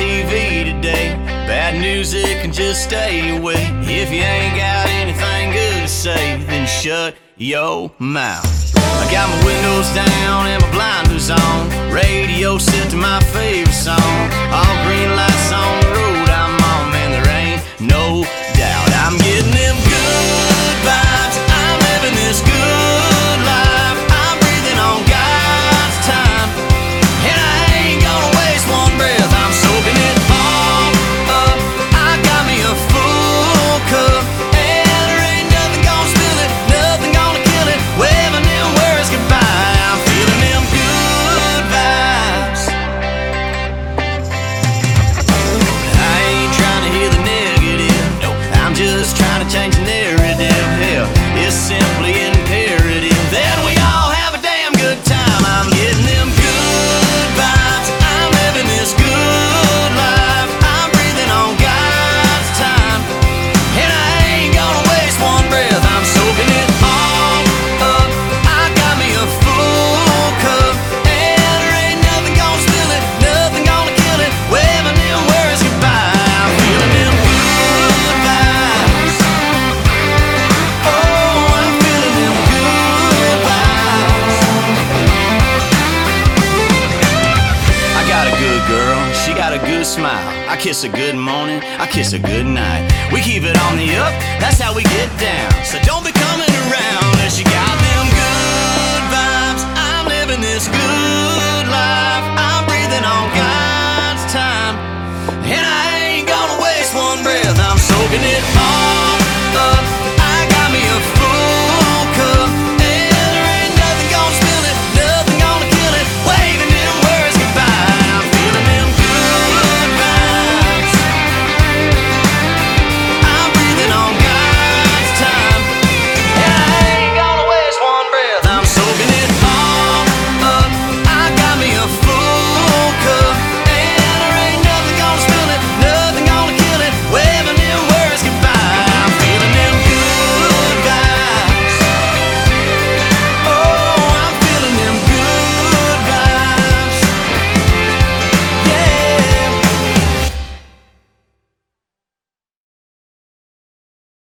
TV today. Bad music can just stay away. If you ain't got anything good to say, then shut your mouth. I got my windows down and my blinders on. Radio set to my favorite song. got a good smile. I kiss a good morning, I kiss a good night. We keep it on the up, that's how we get down. So don't be coming around unless you got